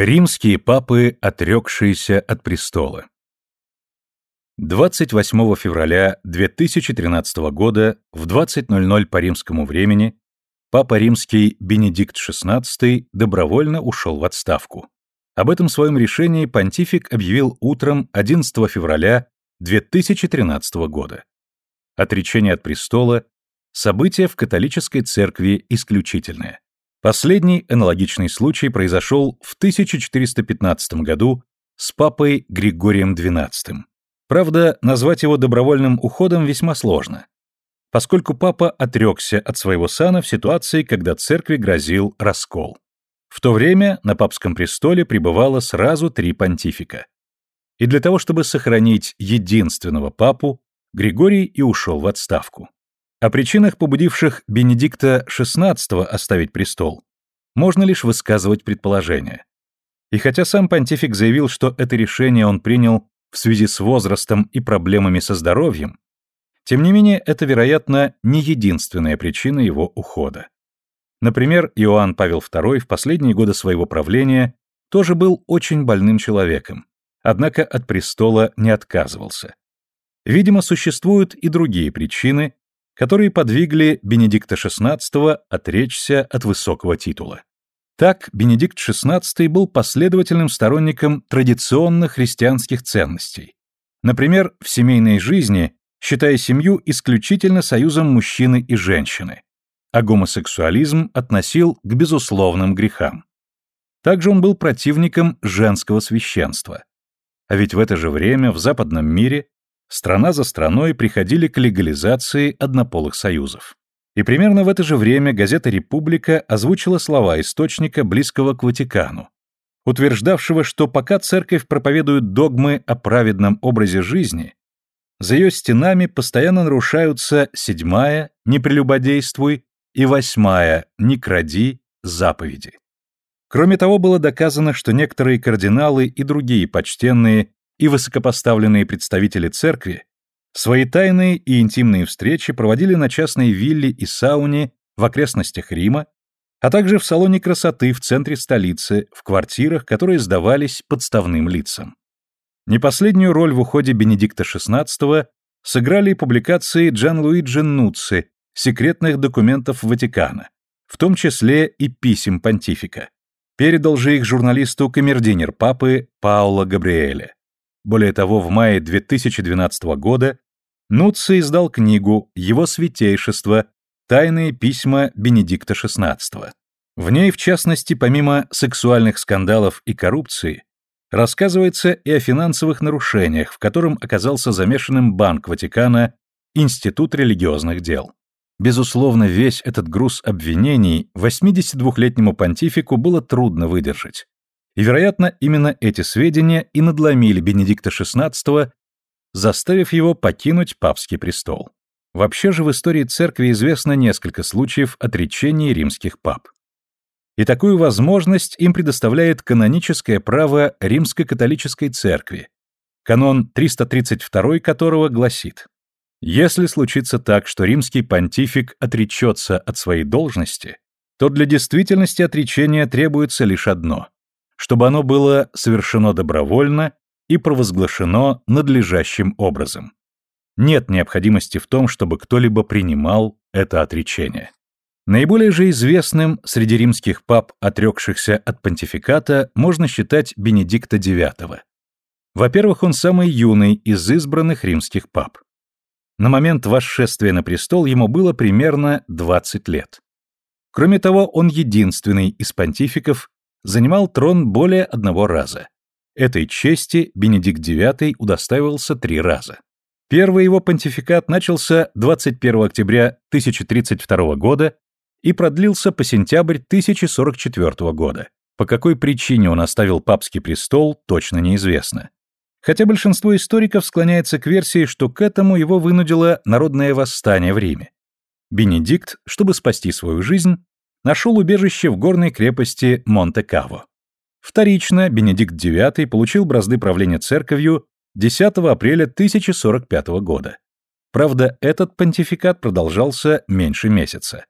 Римские папы, отрекшиеся от престола. 28 февраля 2013 года в 20.00 по римскому времени папа римский Бенедикт XVI добровольно ушел в отставку. Об этом своем решении понтифик объявил утром 11 февраля 2013 года. Отречение от престола – событие в католической церкви исключительное. Последний аналогичный случай произошел в 1415 году с папой Григорием XII. Правда, назвать его добровольным уходом весьма сложно, поскольку папа отрекся от своего сана в ситуации, когда церкви грозил раскол. В то время на папском престоле пребывало сразу три понтифика. И для того, чтобы сохранить единственного папу, Григорий и ушел в отставку. О причинах, побудивших Бенедикта XVI оставить престол, можно лишь высказывать предположения. И хотя сам понтифик заявил, что это решение он принял в связи с возрастом и проблемами со здоровьем, тем не менее это, вероятно, не единственная причина его ухода. Например, Иоанн Павел II в последние годы своего правления тоже был очень больным человеком, однако от престола не отказывался. Видимо, существуют и другие причины, которые подвигли Бенедикта XVI отречься от высокого титула. Так, Бенедикт XVI был последовательным сторонником традиционных христианских ценностей. Например, в семейной жизни, считая семью исключительно союзом мужчины и женщины, а гомосексуализм относил к безусловным грехам. Также он был противником женского священства. А ведь в это же время в западном мире страна за страной приходили к легализации однополых союзов. И примерно в это же время газета «Республика» озвучила слова источника, близкого к Ватикану, утверждавшего, что пока церковь проповедует догмы о праведном образе жизни, за ее стенами постоянно нарушаются седьмая «Не прелюбодействуй» и восьмая «Не кради» заповеди. Кроме того, было доказано, что некоторые кардиналы и другие почтенные и высокопоставленные представители церкви свои тайные и интимные встречи проводили на частной вилле и сауне в окрестностях Рима, а также в салоне красоты в центре столицы, в квартирах, которые сдавались подставным лицам. Не последнюю роль в уходе Бенедикта XVI сыграли публикации Джан-Луиджи Нуцци секретных документов Ватикана, в том числе и писем понтифика. Передал же их журналисту камердинер папы Пауло Габриэле. Более того, в мае 2012 года Нуцци издал книгу «Его святейшество. Тайные письма Бенедикта XVI». В ней, в частности, помимо сексуальных скандалов и коррупции, рассказывается и о финансовых нарушениях, в котором оказался замешанным Банк Ватикана, Институт религиозных дел. Безусловно, весь этот груз обвинений 82-летнему понтифику было трудно выдержать. И, вероятно, именно эти сведения и надломили Бенедикта XVI, заставив его покинуть папский престол. Вообще же в истории церкви известно несколько случаев отречения римских пап. И такую возможность им предоставляет каноническое право римско-католической церкви, канон 332 которого гласит «Если случится так, что римский понтифик отречется от своей должности, то для действительности отречения требуется лишь одно чтобы оно было совершено добровольно и провозглашено надлежащим образом. Нет необходимости в том, чтобы кто-либо принимал это отречение. Наиболее же известным среди римских пап, отрекшихся от понтификата, можно считать Бенедикта IX. Во-первых, он самый юный из избранных римских пап. На момент восшествия на престол ему было примерно 20 лет. Кроме того, он единственный из понтификов, занимал трон более одного раза. Этой чести Бенедикт IX удостаивался три раза. Первый его понтификат начался 21 октября 1032 года и продлился по сентябрь 1044 года. По какой причине он оставил папский престол, точно неизвестно. Хотя большинство историков склоняется к версии, что к этому его вынудило народное восстание в Риме. Бенедикт, чтобы спасти свою жизнь, нашел убежище в горной крепости Монте-Каво. Вторично Бенедикт IX получил бразды правления церковью 10 апреля 1045 года. Правда, этот понтификат продолжался меньше месяца.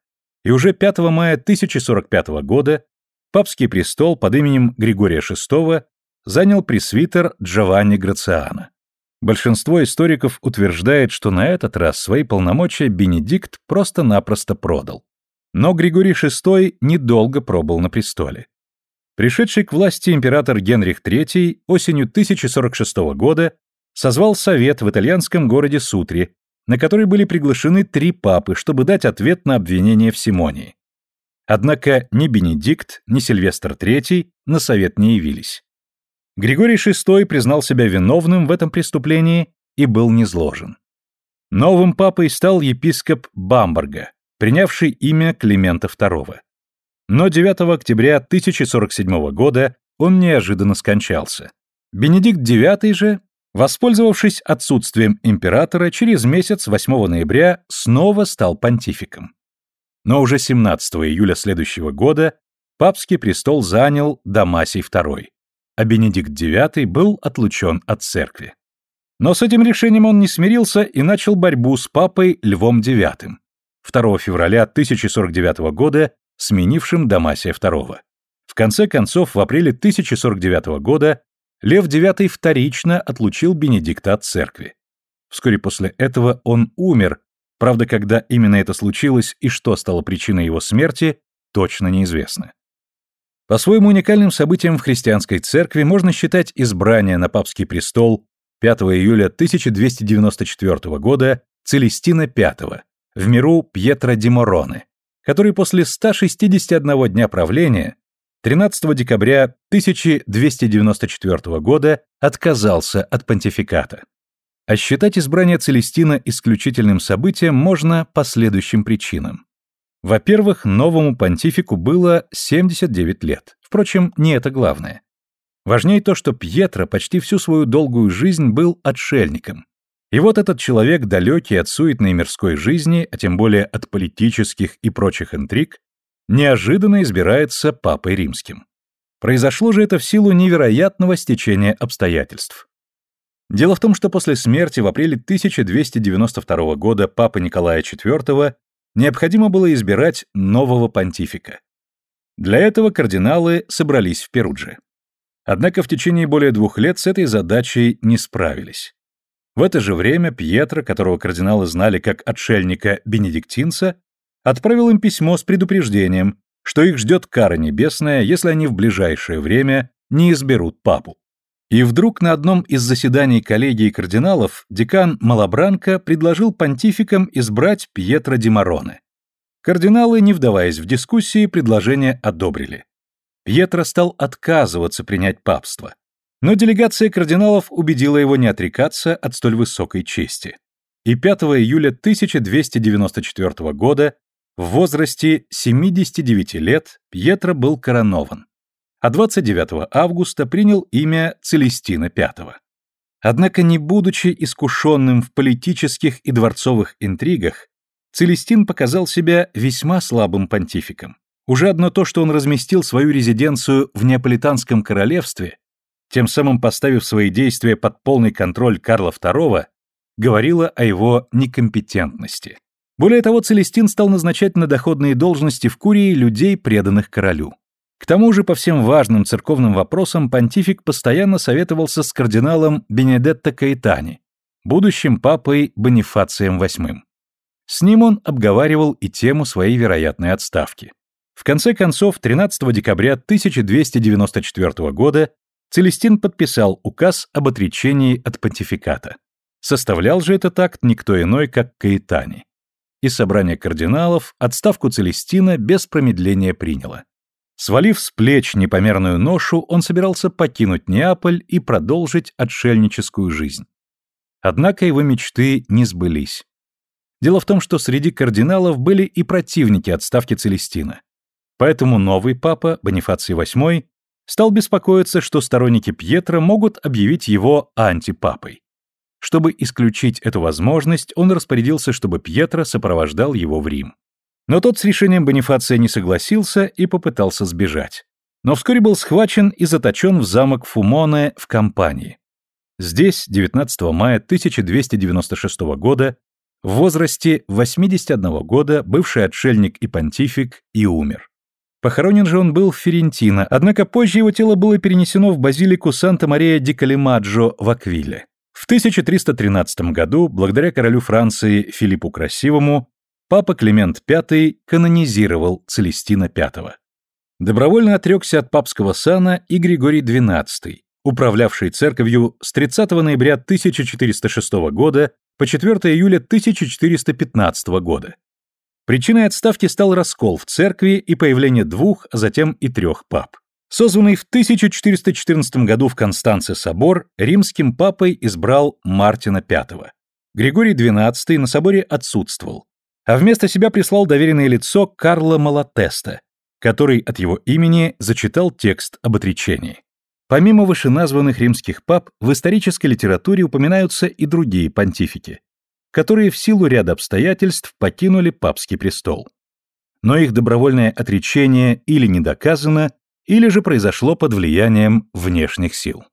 И уже 5 мая 1045 года папский престол под именем Григория VI занял пресвитер Джованни Грациано. Большинство историков утверждает, что на этот раз свои полномочия Бенедикт просто-напросто продал. Но Григорий VI недолго пробыл на престоле. Пришедший к власти император Генрих III осенью 1046 года созвал совет в итальянском городе Сутри, на который были приглашены три папы, чтобы дать ответ на обвинение в Симонии. Однако ни Бенедикт, ни Сильвестр III на совет не явились. Григорий VI признал себя виновным в этом преступлении и был низложен. Новым папой стал епископ Бамберга, принявший имя Климента II. Но 9 октября 1047 года он неожиданно скончался. Бенедикт IX же, воспользовавшись отсутствием императора, через месяц 8 ноября снова стал понтификом. Но уже 17 июля следующего года папский престол занял Дамасий II а Бенедикт IX был отлучен от церкви. Но с этим решением он не смирился и начал борьбу с папой Львом IX, 2 февраля 1049 года, сменившим Дамасия II. В конце концов, в апреле 1049 года Лев IX вторично отлучил Бенедикта от церкви. Вскоре после этого он умер, правда, когда именно это случилось и что стало причиной его смерти, точно неизвестно. По-своему уникальным событием в христианской церкви можно считать избрание на папский престол 5 июля 1294 года Целестина V, в миру Пьетро Ди Мороне, который после 161 дня правления 13 декабря 1294 года отказался от понтификата. А считать избрание Целестина исключительным событием можно по следующим причинам. Во-первых, новому понтифику было 79 лет. Впрочем, не это главное. Важнее то, что Пьетро почти всю свою долгую жизнь был отшельником. И вот этот человек, далекий от суетной мирской жизни, а тем более от политических и прочих интриг, неожиданно избирается папой римским. Произошло же это в силу невероятного стечения обстоятельств. Дело в том, что после смерти в апреле 1292 года папы Николая IV необходимо было избирать нового понтифика. Для этого кардиналы собрались в Перудже. Однако в течение более двух лет с этой задачей не справились. В это же время Пьетро, которого кардиналы знали как отшельника-бенедиктинца, отправил им письмо с предупреждением, что их ждет кара небесная, если они в ближайшее время не изберут папу. И вдруг на одном из заседаний коллегии кардиналов декан Малабранко предложил понтификам избрать Пьетро Ди Мароне. Кардиналы, не вдаваясь в дискуссии, предложение одобрили. Пьетро стал отказываться принять папство. Но делегация кардиналов убедила его не отрекаться от столь высокой чести. И 5 июля 1294 года в возрасте 79 лет Пьетро был коронован а 29 августа принял имя Целестина V. Однако, не будучи искушенным в политических и дворцовых интригах, Целестин показал себя весьма слабым понтификом. Уже одно то, что он разместил свою резиденцию в Неаполитанском королевстве, тем самым поставив свои действия под полный контроль Карла II, говорило о его некомпетентности. Более того, Целестин стал назначать на доходные должности в Курии людей, преданных королю. К тому же по всем важным церковным вопросам понтифик постоянно советовался с кардиналом Бенедетто Каэтани, будущим папой Бонифацием VIII. С ним он обговаривал и тему своей вероятной отставки. В конце концов, 13 декабря 1294 года Целестин подписал указ об отречении от понтификата. Составлял же этот акт никто иной, как Каэтани. И собрание кардиналов отставку Целестина без промедления приняло. Свалив с плеч непомерную ношу, он собирался покинуть Неаполь и продолжить отшельническую жизнь. Однако его мечты не сбылись. Дело в том, что среди кардиналов были и противники отставки Целестина. Поэтому новый папа, Бонифаций VIII, стал беспокоиться, что сторонники Пьетро могут объявить его антипапой. Чтобы исключить эту возможность, он распорядился, чтобы Пьетро сопровождал его в Рим. Но тот с решением Бонифация не согласился и попытался сбежать. Но вскоре был схвачен и заточен в замок Фумоне в Кампании. Здесь, 19 мая 1296 года, в возрасте 81 года бывший отшельник и понтифик и умер. Похоронен же он был в Ферентино, однако позже его тело было перенесено в базилику Санта-Мария-ди-Калимаджо в Аквиле. В 1313 году, благодаря королю Франции Филиппу Красивому, папа Климент V канонизировал Целестина V. Добровольно отрекся от папского сана и Григорий XII, управлявший церковью с 30 ноября 1406 года по 4 июля 1415 года. Причиной отставки стал раскол в церкви и появление двух, а затем и трех пап. Созванный в 1414 году в Констанце собор, римским папой избрал Мартина V. Григорий XII на соборе отсутствовал, а вместо себя прислал доверенное лицо Карла Малатеста, который от его имени зачитал текст об отречении. Помимо вышеназванных римских пап, в исторической литературе упоминаются и другие понтифики, которые в силу ряда обстоятельств покинули папский престол. Но их добровольное отречение или не доказано, или же произошло под влиянием внешних сил.